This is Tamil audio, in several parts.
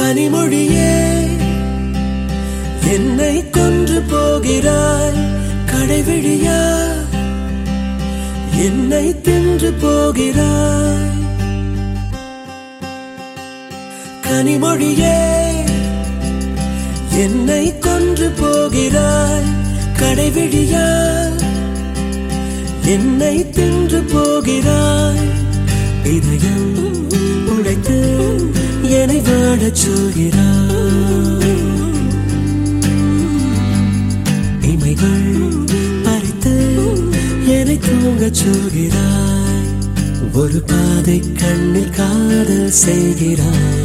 கனிமொழியே. என்னை கொன்று போகிறாய் கடைவிழியா? என்னை தின்று போகிறாய். கனிமொழியே. என்னை கொன்று போகிறாய் கடைவிழியா? என்னை தின்று போகிறாய் இதயம் வாழச் இமைகள் பறித்து என்னை தூங்க சொல்கிறாய். ஒரு பாதை கண்ணில் காதல் செய்கிறாய்.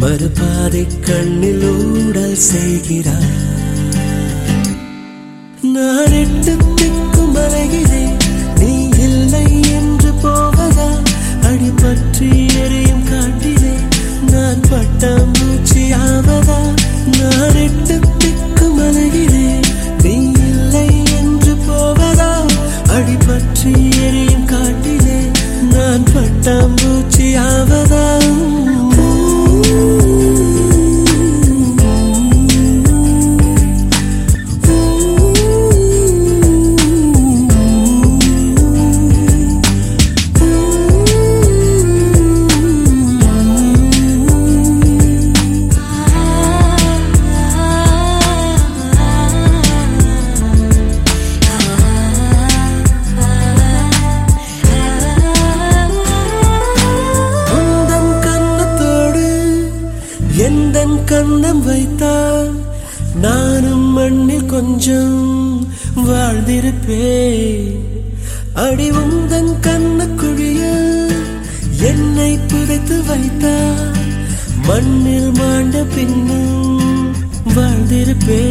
மறுபாதை கண்ணில் ஊடல் செய்கிறாய். நான் எட்டு திக்கும் அலைகிறேன் நீ இல்லை என்று போ நான் கண்ணம் வைத்தால் நானும் மண்ணில் கொஞ்சம் வாழ்ந்திருப்பே அடி உந்தன் கண்ணுக்குழிய என்னை புதைத்து வைத்தால் மண்ணில் மாண்ட பின்னும் வாழ்ந்திருப்பே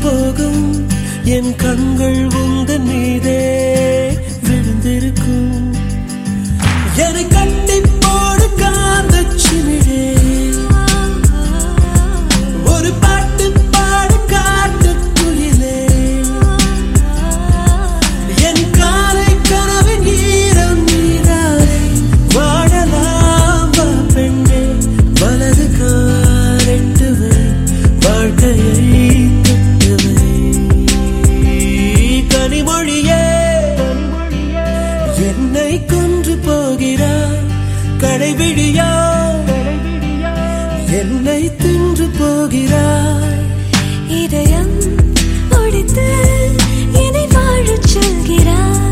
போகும். என் கண்கள் உந்தன் மீதே என்னை தின்று போகிறாய். இதயம் ஒடித்து என்னை வாழச் செல்கிறாய்.